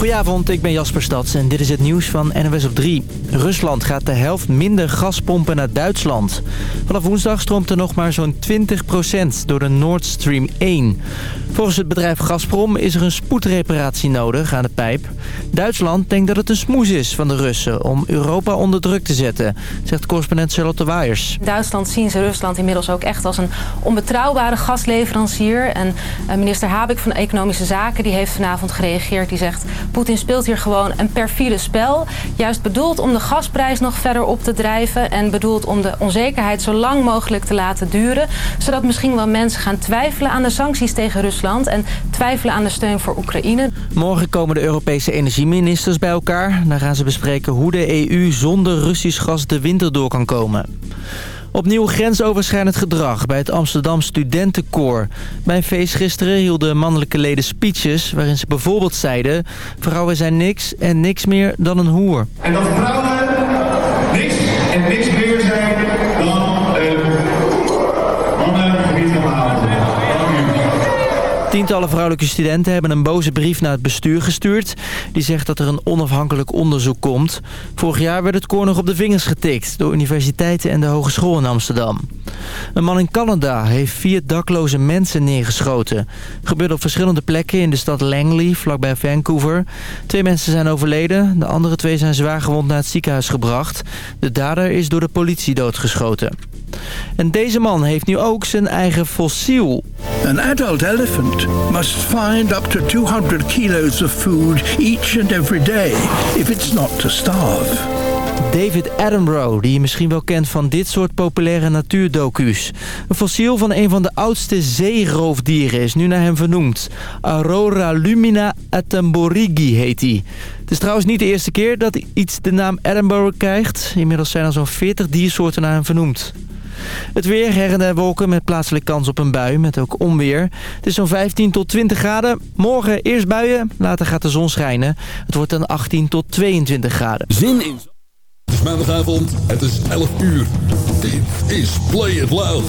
Goedenavond, ik ben Jasper Stads en dit is het nieuws van NWS op 3. Rusland gaat de helft minder gas pompen naar Duitsland. Vanaf woensdag stroomt er nog maar zo'n 20% door de Nord Stream 1. Volgens het bedrijf Gazprom is er een spoedreparatie nodig aan de pijp. Duitsland denkt dat het een smoes is van de Russen om Europa onder druk te zetten, zegt correspondent Charlotte Waaiers. In Duitsland zien ze Rusland inmiddels ook echt als een onbetrouwbare gasleverancier. En eh, minister Habik van Economische Zaken die heeft vanavond gereageerd. Die zegt, Poetin speelt hier gewoon een perfide spel. Juist bedoeld om de gasprijs nog verder op te drijven. En bedoeld om de onzekerheid zo lang mogelijk te laten duren. Zodat misschien wel mensen gaan twijfelen aan de sancties tegen Rusland. En twijfelen aan de steun voor Oekraïne. Morgen komen de Europese energieministers bij elkaar. Dan gaan ze bespreken hoe de EU zonder Russisch gas de winter door kan komen. Opnieuw grensoverschrijdend gedrag bij het Amsterdam Studentenkoor. Bij een feest gisteren hielden mannelijke leden speeches... waarin ze bijvoorbeeld zeiden... vrouwen zijn niks en niks meer dan een hoer. En dat vrouwen Tientallen vrouwelijke studenten hebben een boze brief naar het bestuur gestuurd. Die zegt dat er een onafhankelijk onderzoek komt. Vorig jaar werd het koor nog op de vingers getikt... door universiteiten en de hogeschool in Amsterdam. Een man in Canada heeft vier dakloze mensen neergeschoten. Gebeurde op verschillende plekken in de stad Langley, vlakbij Vancouver. Twee mensen zijn overleden. De andere twee zijn zwaar gewond naar het ziekenhuis gebracht. De dader is door de politie doodgeschoten. En deze man heeft nu ook zijn eigen fossiel. An adult elephant must find up to 200 kilos of food each and every day if it's not to starve. David Attenborough, die je misschien wel kent van dit soort populaire natuurdocu's. Een fossiel van een van de oudste zeeroofdieren is nu naar hem vernoemd. Aurora lumina attenborigi heet hij. Het is trouwens niet de eerste keer dat iets de naam Attenborough krijgt. Inmiddels zijn er zo'n 40 diersoorten naar hem vernoemd. Het weer, her en wolken met plaatselijk kans op een bui, met ook onweer. Het is zo'n 15 tot 20 graden. Morgen eerst buien, later gaat de zon schijnen. Het wordt dan 18 tot 22 graden. Zin in... Het is maandagavond, het is 11 uur. Dit is Play It Loud.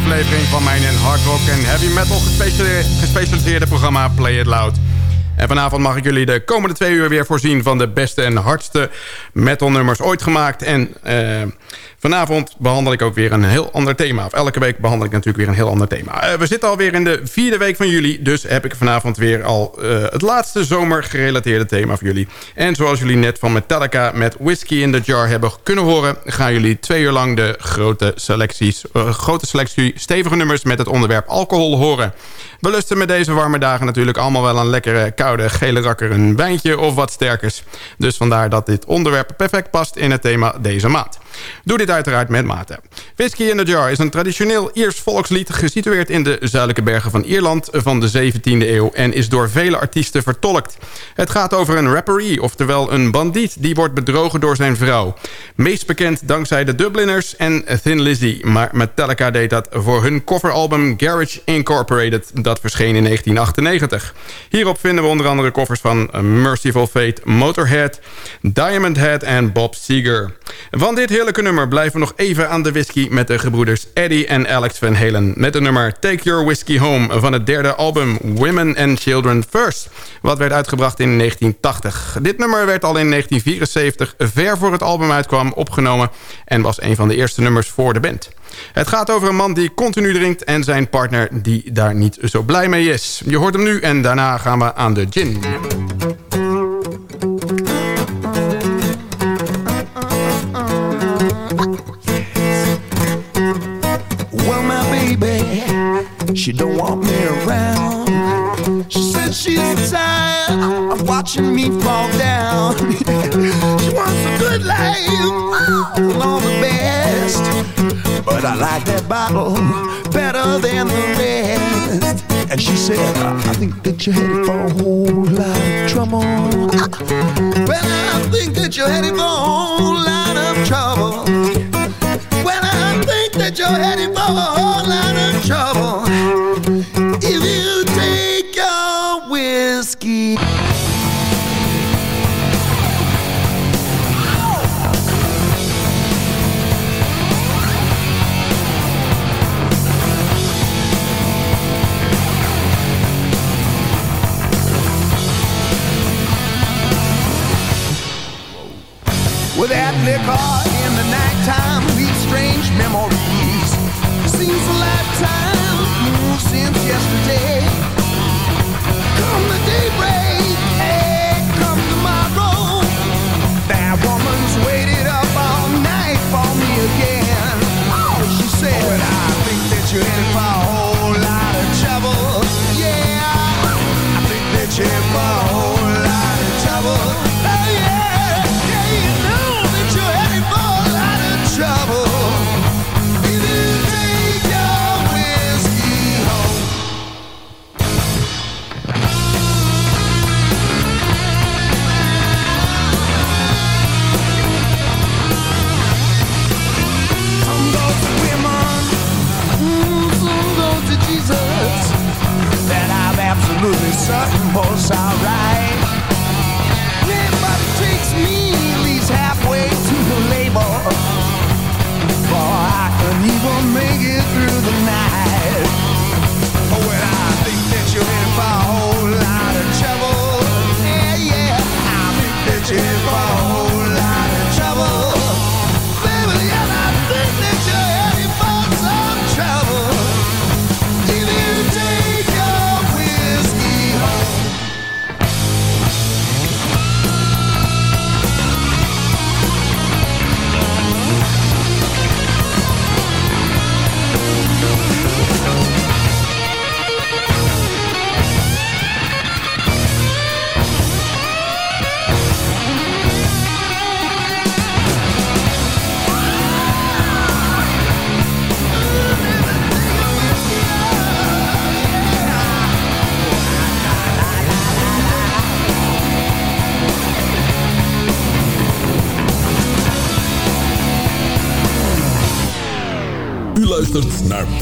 Aflevering van mijn in hard rock en heavy metal gespecialiseerde programma Play vanavond mag ik jullie de komende twee uur weer voorzien van de beste en hardste metal nummers ooit gemaakt. En uh, Vanavond behandel ik ook weer een heel ander thema. Of elke week behandel ik natuurlijk weer een heel ander thema. Uh, we zitten alweer in de vierde week van juli. Dus heb ik vanavond weer al uh, het laatste zomergerelateerde thema voor jullie. En zoals jullie net van Metallica met Whiskey in the Jar hebben kunnen horen... gaan jullie twee uur lang de grote, selecties, grote selectie stevige nummers... met het onderwerp alcohol horen. We lusten met deze warme dagen natuurlijk allemaal wel een lekkere, koude, gele rakker... een wijntje of wat sterkers. Dus vandaar dat dit onderwerp perfect past in het thema deze maand. Doe dit uiteraard met mate. Whiskey in the Jar is een traditioneel Iers volkslied... gesitueerd in de zuidelijke bergen van Ierland van de 17e eeuw... en is door vele artiesten vertolkt. Het gaat over een rapperie, oftewel een bandiet... die wordt bedrogen door zijn vrouw. Meest bekend dankzij de Dubliners en Thin Lizzy... maar Metallica deed dat voor hun coveralbum Garage Incorporated... dat verscheen in 1998. Hierop vinden we onder andere koffers van Merciful Fate, Motorhead... Diamond Head en Bob Seger. Van dit heerlijke nummer blijven we nog even aan de whisky... met de gebroeders Eddie en Alex Van Halen... met het nummer Take Your Whiskey Home van het derde album Women and Children First... wat werd uitgebracht in 1980. Dit nummer werd al in 1974, ver voor het album uitkwam, opgenomen... en was een van de eerste nummers voor de band. Het gaat over een man die continu drinkt en zijn partner die daar niet zo blij mee is. Je hoort hem nu en daarna gaan we aan de gin. She don't want me around. She says she's tired of watching me fall down. she wants a good life. But I like that bottle better than the rest. And she said, I think that you're headed for a whole lot of trouble. Well, I think that you're headed for a whole lot of trouble. Well, I think that you're headed for a whole lot of trouble. Certain it takes me halfway to the label. I can even make it through the night. Well, I think that you're in for a whole lot of trouble. Yeah, yeah, I think that you're in for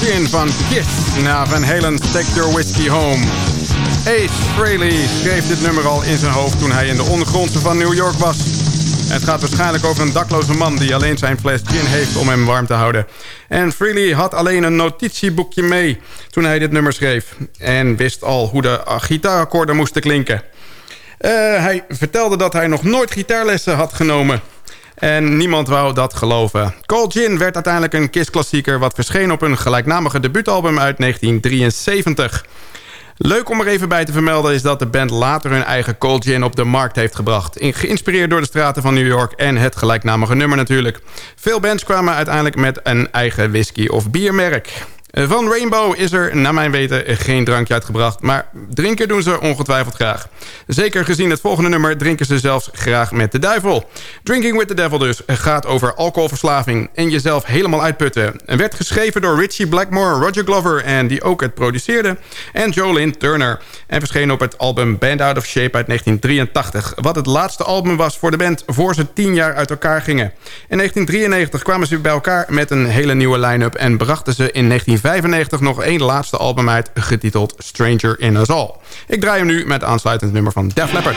Gin van Kiss na Van Halen Take Your Whiskey Home. Ace Frehley schreef dit nummer al in zijn hoofd toen hij in de ondergrondse van New York was. Het gaat waarschijnlijk over een dakloze man die alleen zijn fles gin heeft om hem warm te houden. En Freely had alleen een notitieboekje mee toen hij dit nummer schreef. En wist al hoe de gitaarakkoorden moesten klinken. Uh, hij vertelde dat hij nog nooit gitaarlessen had genomen. En niemand wou dat geloven. Cold Gin werd uiteindelijk een KISS-klassieker... wat verscheen op een gelijknamige debuutalbum uit 1973. Leuk om er even bij te vermelden is dat de band later hun eigen Cold Gin op de markt heeft gebracht. Geïnspireerd door de straten van New York en het gelijknamige nummer natuurlijk. Veel bands kwamen uiteindelijk met een eigen whisky of biermerk. Van Rainbow is er, naar mijn weten, geen drankje uitgebracht. Maar drinken doen ze ongetwijfeld graag. Zeker gezien het volgende nummer drinken ze zelfs graag met de duivel. Drinking with the Devil dus gaat over alcoholverslaving en jezelf helemaal uitputten. En werd geschreven door Richie Blackmore, Roger Glover en die ook het produceerde. En Jolyn Turner. En verscheen op het album Band Out of Shape uit 1983. Wat het laatste album was voor de band voor ze tien jaar uit elkaar gingen. In 1993 kwamen ze bij elkaar met een hele nieuwe line-up en brachten ze in 19 1995 nog één laatste album uit, getiteld Stranger in Us All. Ik draai hem nu met aansluitend nummer van Def Leppard.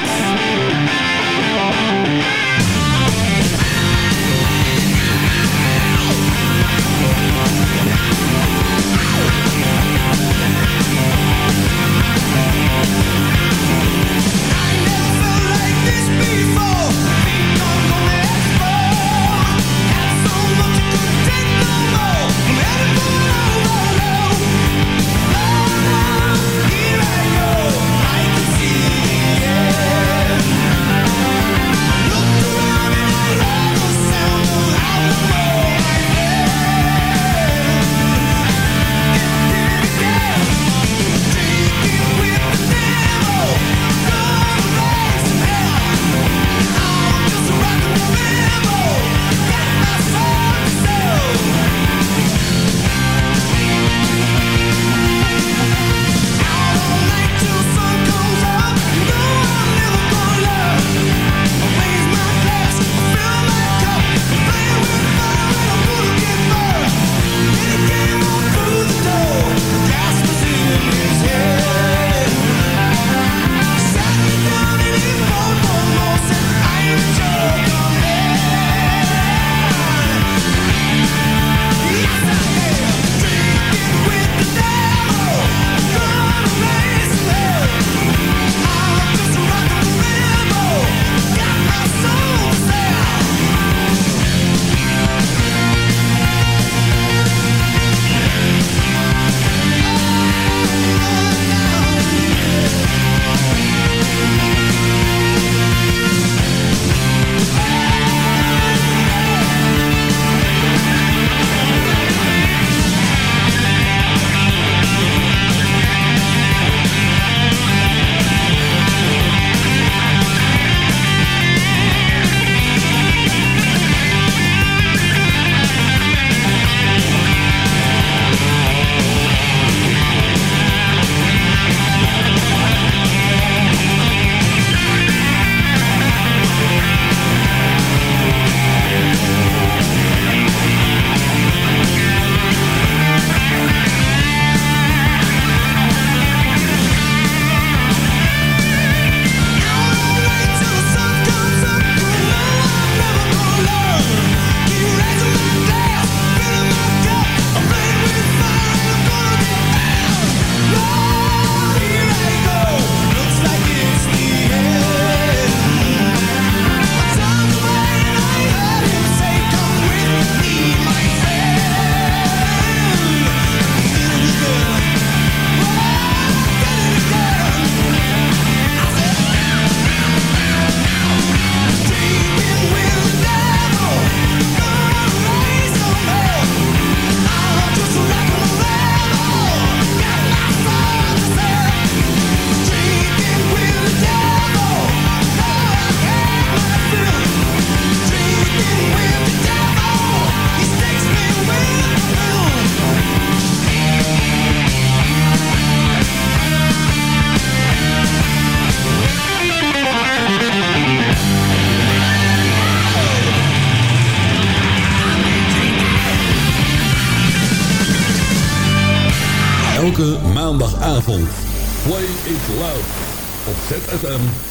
Op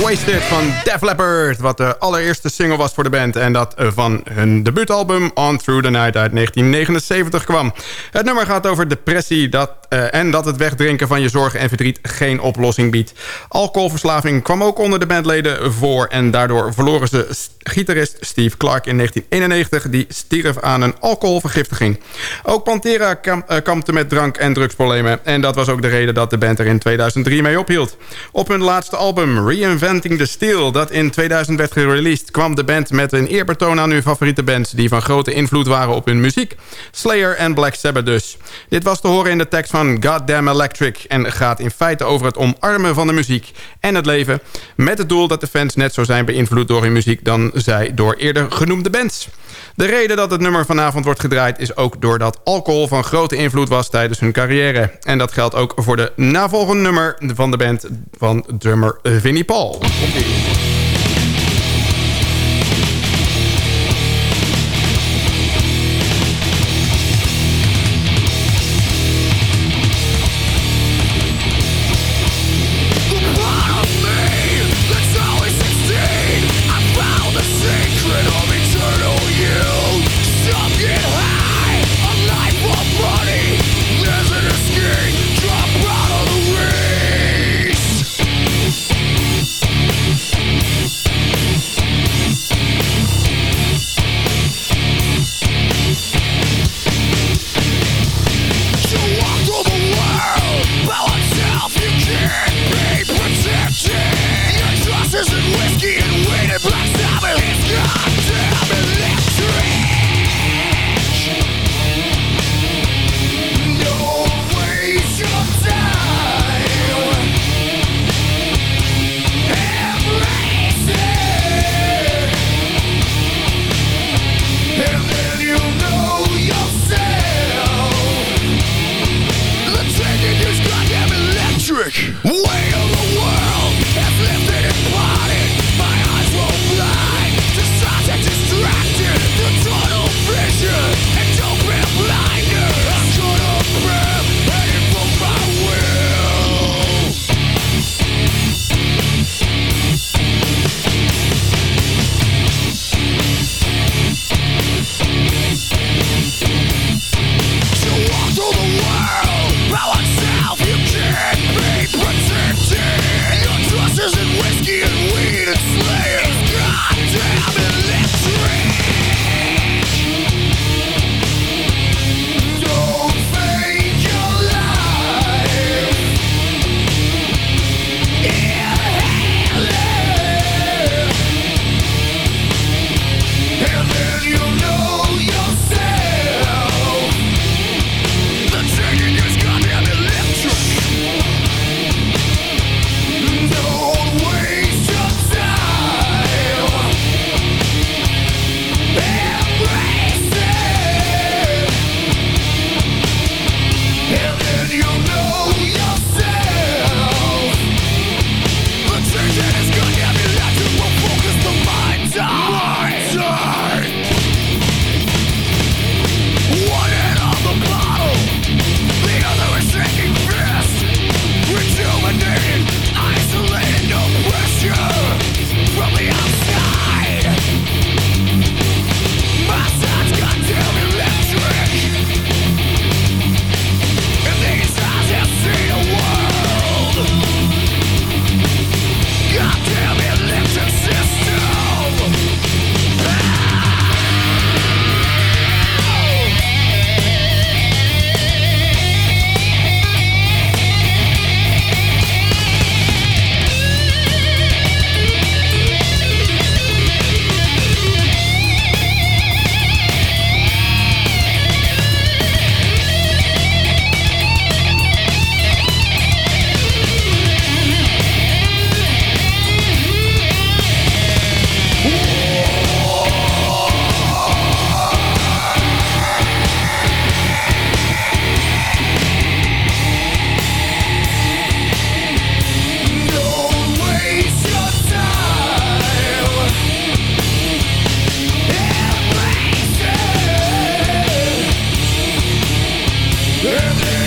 Wasted van Def Leppard. Wat de allereerste single was voor de band. En dat van hun debuutalbum On Through the Night uit 1979 kwam. Het nummer gaat over depressie dat, uh, en dat het wegdrinken van je zorgen en verdriet geen oplossing biedt. Alcoholverslaving kwam ook onder de bandleden voor. En daardoor verloren ze gitarist Steve Clark in 1991. Die stierf aan een alcoholvergiftiging. Ook Pantera kam, uh, kampte met drank- en drugsproblemen. En dat was ook de reden dat de band er in 2003 mee ophield. Op hun laatste album Reinventing the Steel... dat in 2000 werd gereleased... kwam de band met een eerbetoon aan hun favoriete bands... die van grote invloed waren op hun muziek. Slayer en Black Sabbath dus. Dit was te horen in de tekst van Goddamn Electric... en gaat in feite over het omarmen van de muziek en het leven... met het doel dat de fans net zo zijn beïnvloed door hun muziek... dan zij door eerder genoemde bands. De reden dat het nummer vanavond wordt gedraaid... is ook doordat alcohol van grote invloed was tijdens hun carrière. En dat geldt ook voor de navolgende nummer van de band van drummer Vinnie Paul.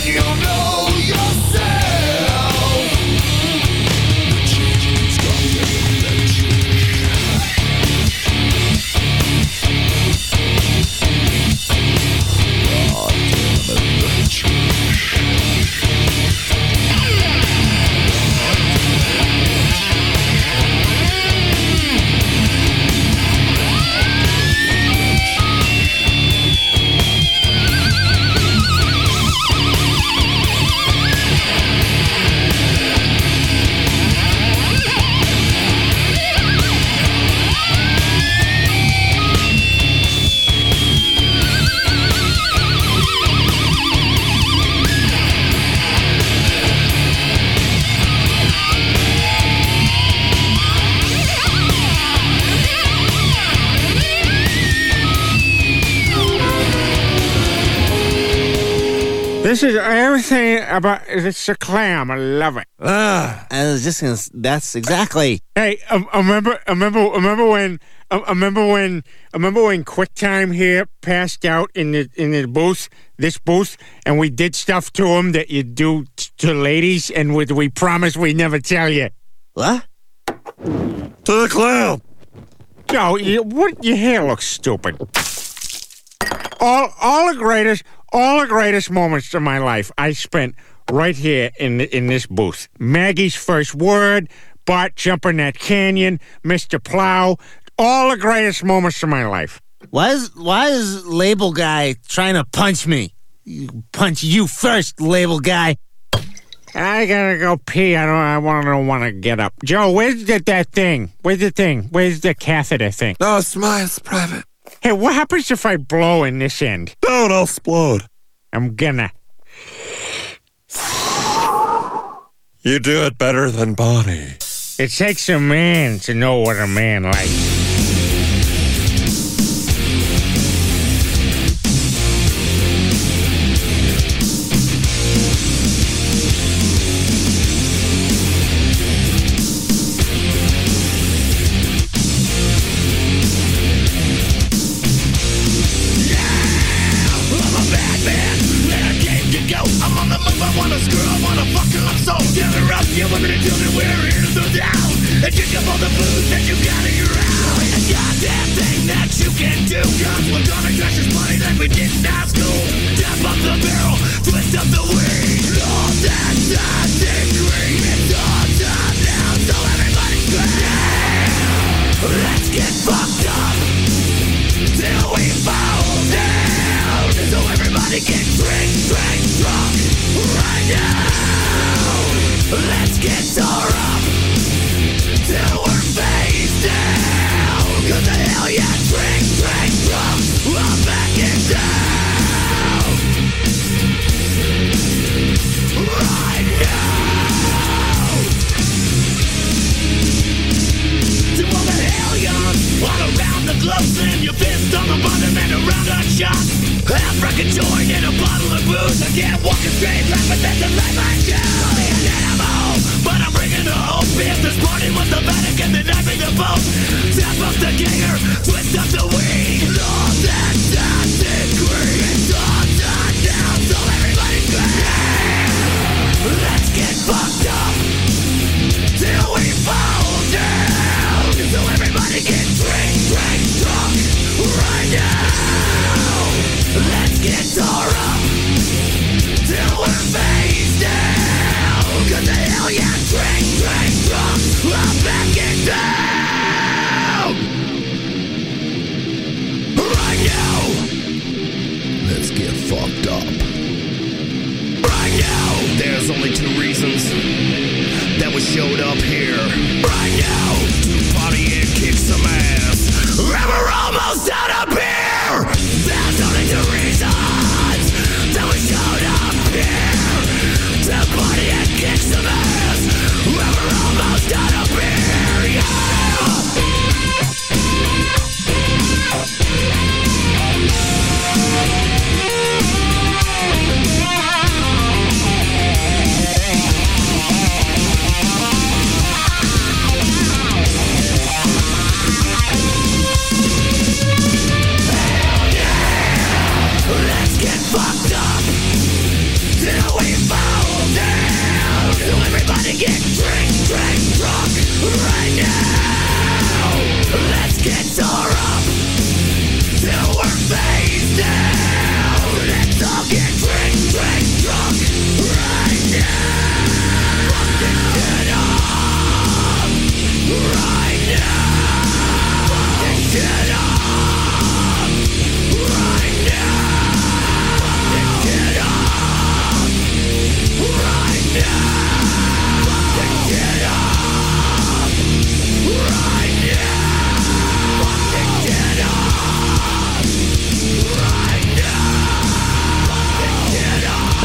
You know yourself. Everything about it's a clam. I love it. Ah, I was just gonna. That's exactly. Hey, um, I remember, I remember, I remember when, I I remember when, I remember when QuickTime here passed out in the in the booth, this booth, and we did stuff to him that you do t- to ladies, and we, we promised we'd never tell you. What? To the clown. No, you, what? Your hair looks stupid. All, all the greatest, all the greatest moments of my life I spent right here in in this booth. Maggie's first word, Bart jumping that canyon, Mr. Plow, all the greatest moments of my life. Why is why is label guy trying to punch me? Punch you first, label guy. I gotta go pee. I don't. I want to want to get up. Joe, where's the, that thing? Where's the thing? Where's the catheter thing? No, it's mine. It's private. Hey, what happens if I blow in this end? Don't I'll explode. I'm gonna. You do it better than Bonnie. It takes a man to know what a man likes.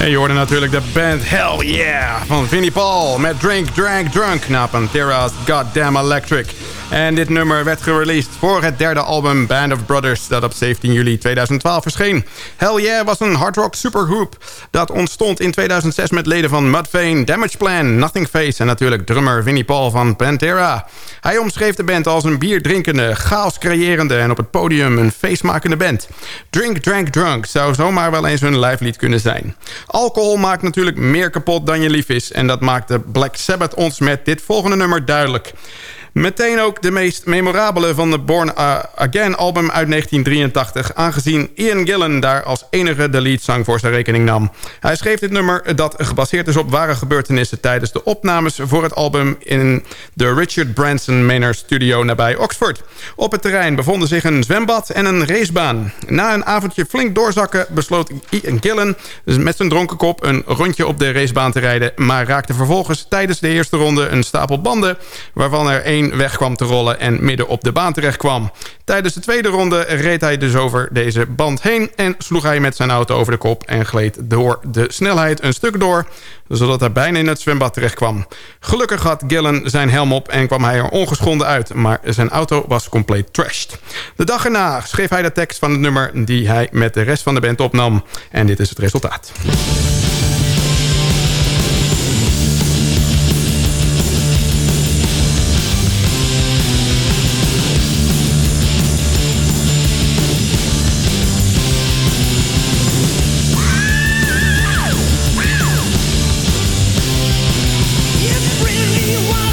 En je hoorde natuurlijk de band Hell Yeah van Vinnie Paul met Drink, Drank, Drunk na Pantera's Goddamn Electric. En dit nummer werd gereleased voor het derde album Band of Brothers... dat op 17 juli 2012 verscheen. Hell Yeah was een hardrock supergroep dat ontstond in 2006 met leden van Mudvayne, Damage Plan, Nothing Face... en natuurlijk drummer Vinnie Paul van Pantera. Hij omschreef de band als een bierdrinkende, chaos creërende... en op het podium een feestmakende band. Drink, Drank, Drunk zou zomaar wel eens hun lijflied kunnen zijn. Alcohol maakt natuurlijk meer kapot dan je lief is... en dat maakte Black Sabbath ons met dit volgende nummer duidelijk... Meteen ook de meest memorabele van de Born Again album uit 1983... aangezien Ian Gillan daar als enige de leadzang voor zijn rekening nam. Hij schreef dit nummer dat gebaseerd is op ware gebeurtenissen... tijdens de opnames voor het album in de Richard Branson Manor Studio nabij Oxford. Op het terrein bevonden zich een zwembad en een racebaan. Na een avondje flink doorzakken besloot Ian Gillan met zijn dronken kop... een rondje op de racebaan te rijden... maar raakte vervolgens tijdens de eerste ronde een stapel banden... waarvan er één weg kwam te rollen en midden op de baan terecht kwam. Tijdens de tweede ronde reed hij dus over deze band heen... en sloeg hij met zijn auto over de kop en gleed door de snelheid een stuk door... zodat hij bijna in het zwembad terecht kwam. Gelukkig had Gillen zijn helm op en kwam hij er ongeschonden uit... maar zijn auto was compleet trashed. De dag erna schreef hij de tekst van het nummer... die hij met de rest van de band opnam. En dit is het resultaat. Ladies of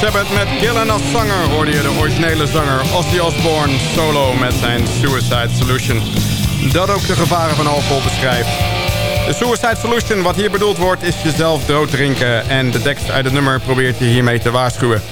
Sabbath met Gillen als zanger hoorde je de originele zanger Ozzy Osbourne solo met zijn Suicide Solution. Dat ook de gevaren van alcohol beschrijft. De Suicide Solution, wat hier bedoeld wordt, is jezelf dood drinken en de tekst uit het nummer probeert je hiermee te waarschuwen.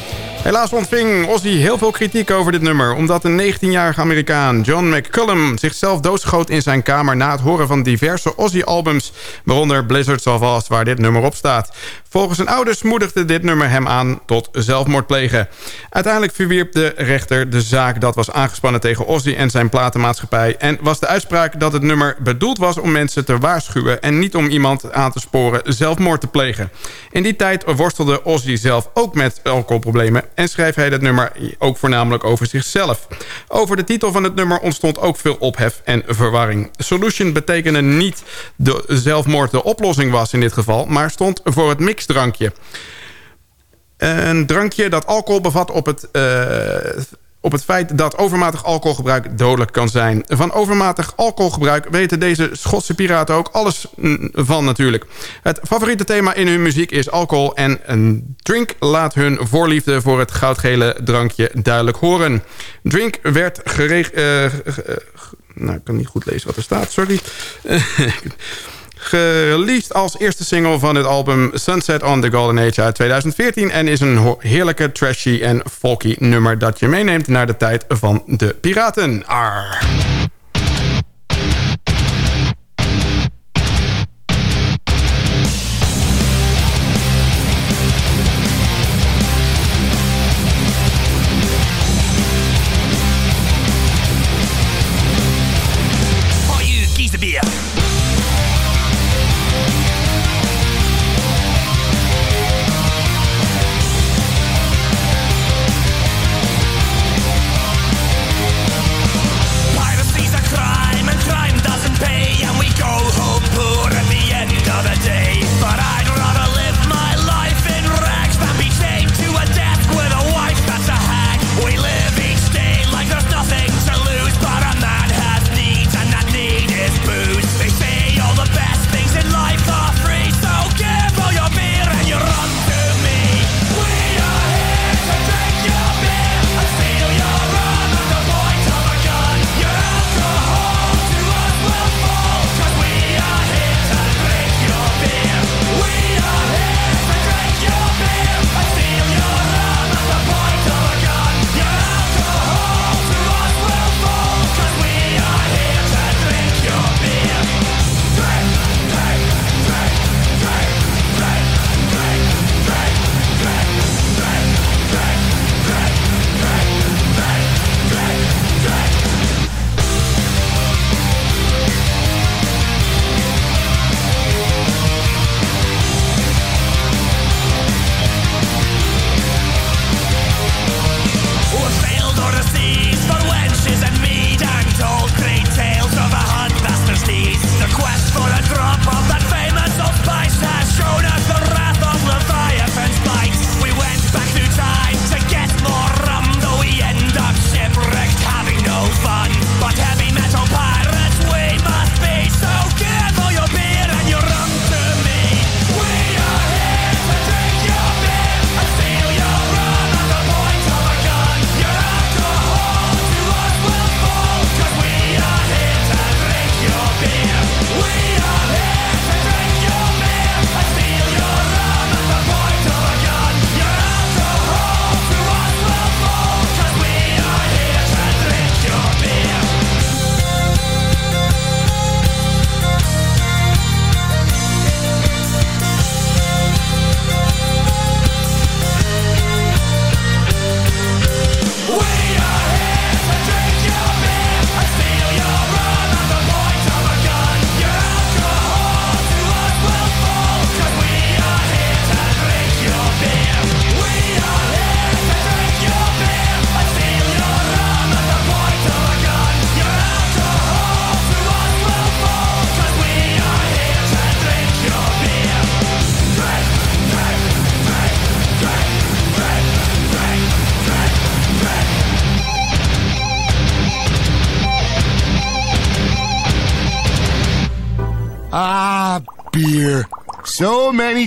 Helaas ontving Ozzy heel veel kritiek over dit nummer... omdat een 19-jarige Amerikaan, John McCullum... zichzelf doodschoot in zijn kamer na het horen van diverse Ozzy-albums... waaronder Blizzards of Oz, waar dit nummer op staat. Volgens zijn ouders moedigde dit nummer hem aan tot zelfmoord plegen. Uiteindelijk verwierp de rechter de zaak dat was aangespannen tegen Ozzy en zijn platenmaatschappij... en was de uitspraak dat het nummer bedoeld was om mensen te waarschuwen... en niet om iemand aan te sporen zelfmoord te plegen. In die tijd worstelde Ozzy zelf ook met alcoholproblemen... en schreef hij dat nummer ook voornamelijk over zichzelf. Over de titel van het nummer ontstond ook veel ophef en verwarring. Solution betekende niet de zelfmoord de oplossing was in dit geval... maar stond voor het mix drankje. Een drankje dat alcohol bevat op het, uh, op het feit dat overmatig alcoholgebruik dodelijk kan zijn. Van overmatig alcoholgebruik weten deze Schotse piraten ook alles van natuurlijk. Het favoriete thema in hun muziek is alcohol en een drink laat hun voorliefde voor het goudgele drankje duidelijk horen. Drink werd geregeld... Uh, nou, ik kan niet goed lezen wat er staat, sorry. Gereleased als eerste single van het album Sunset on the Golden Age uit 2014... en is een heerlijke trashy en folky nummer dat je meeneemt naar de tijd van de piraten.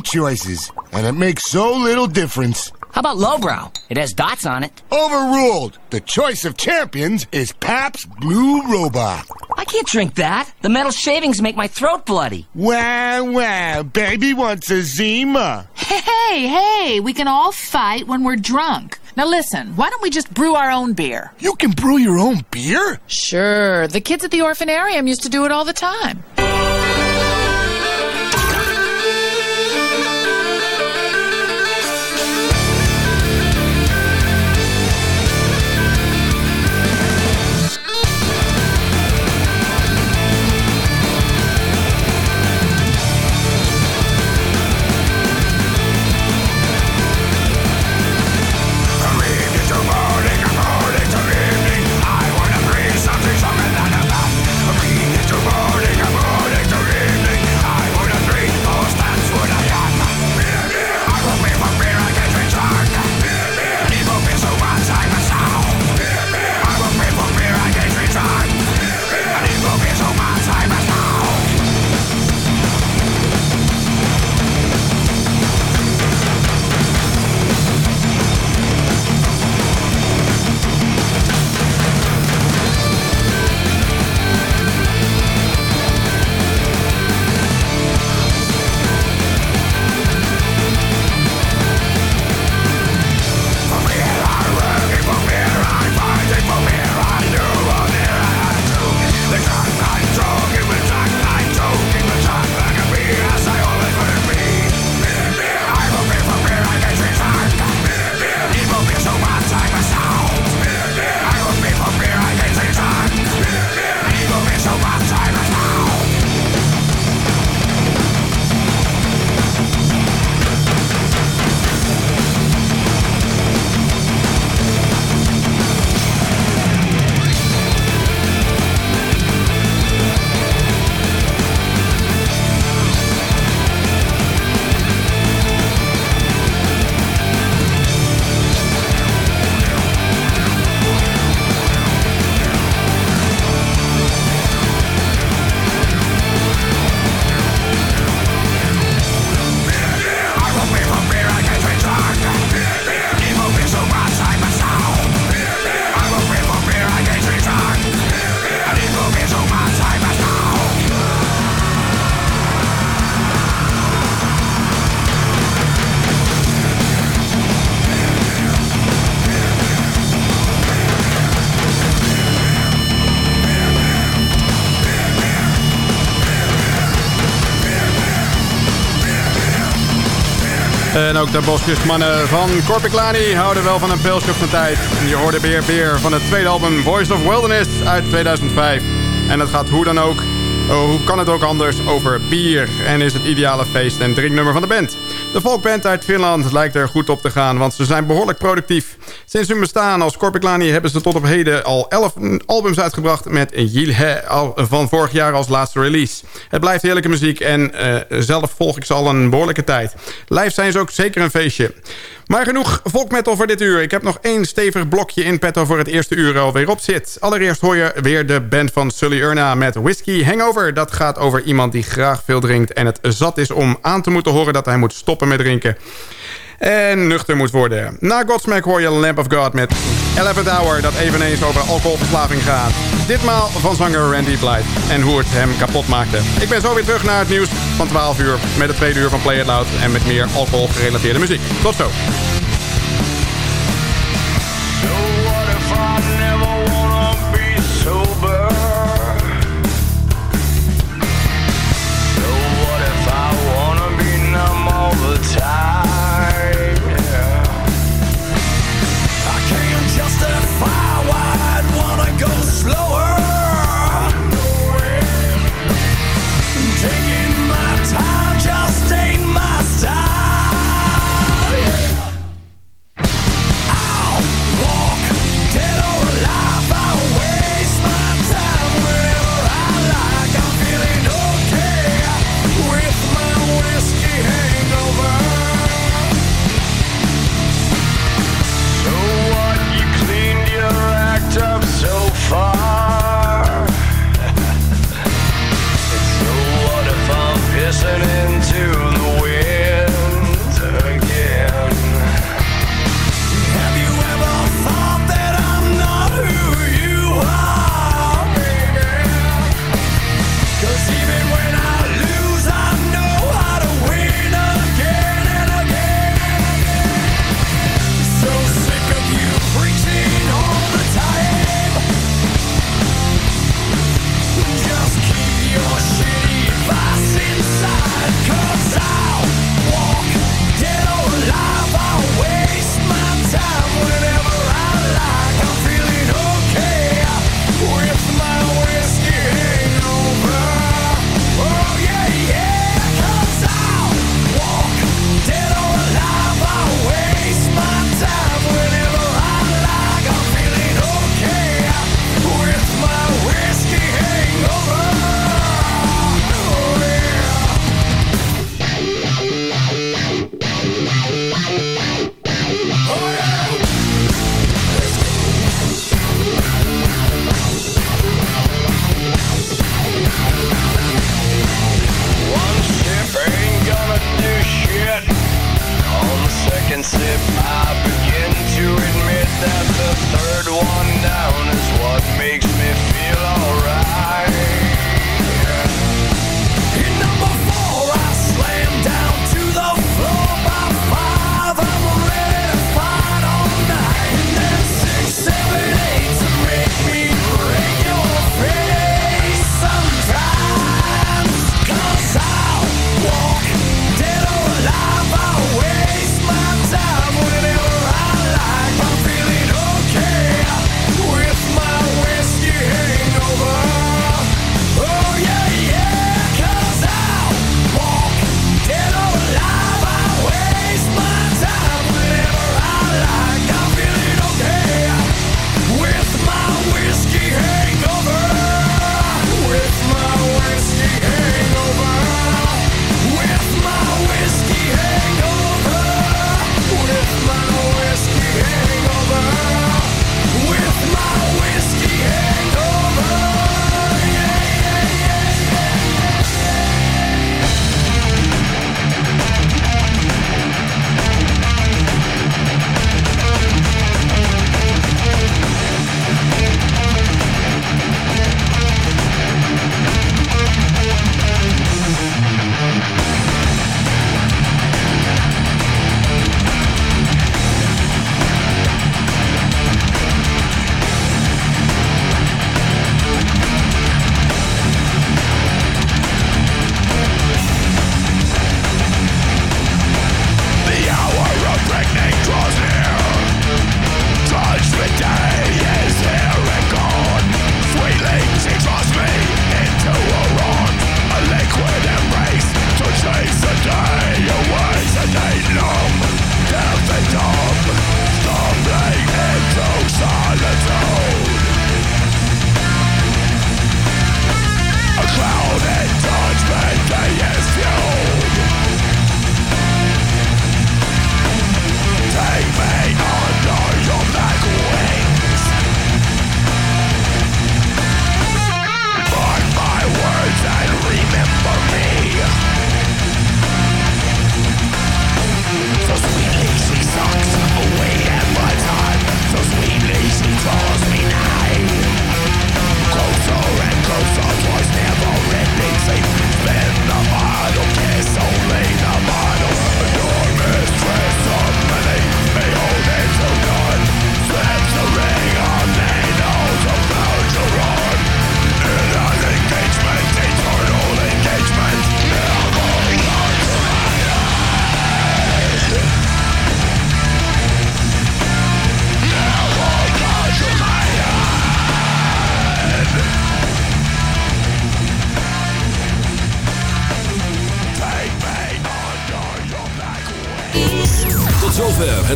Choices, and it makes so little difference. How about lowbrow? It has dots on it. Overruled. The choice of champions is Pabst Blue Robot. I can't drink that. The metal shavings make my throat bloody. Wow, wow. Baby wants a Zima. Hey, hey, we can all fight when we're drunk. Now listen, why don't we just brew our own beer? You can brew your own beer? Sure. The kids at the orphanarium used to do it all the time. Ook de bosjesmannen van Corpiclani houden wel van een pilsje op de tijd. Je hoorde Beer Beer van het tweede album Voice of Wilderness uit 2005. En het gaat hoe dan ook, oh, hoe kan het ook anders, over bier. En is het ideale feest- en drinknummer van de band. De folkband uit Finland lijkt er goed op te gaan, want ze zijn behoorlijk productief. Sinds hun bestaan als Corpiclani hebben ze tot op heden al 11 albums uitgebracht... met Jilhe van vorig jaar als laatste release. Het blijft heerlijke muziek en uh, zelf volg ik ze al een behoorlijke tijd. Live zijn ze ook zeker een feestje. Maar genoeg volkmetal voor dit uur. Ik heb nog één stevig blokje in petto voor het eerste uur alweer op zit. Allereerst hoor je weer de band van Sully Erna met Whiskey Hangover. Dat gaat over iemand die graag veel drinkt en het zat is om aan te moeten horen dat hij moet stoppen met drinken en nuchter moet worden. Na Godsmack hoor je Lamp of God met Eleventh Hour... dat eveneens over alcoholverslaving gaat. Ditmaal van zanger Randy Blythe en hoe het hem kapot maakte. Ik ben zo weer terug naar het nieuws van 12 uur... met het tweede uur van Play It Loud en met meer alcoholgerelateerde muziek. Tot zo.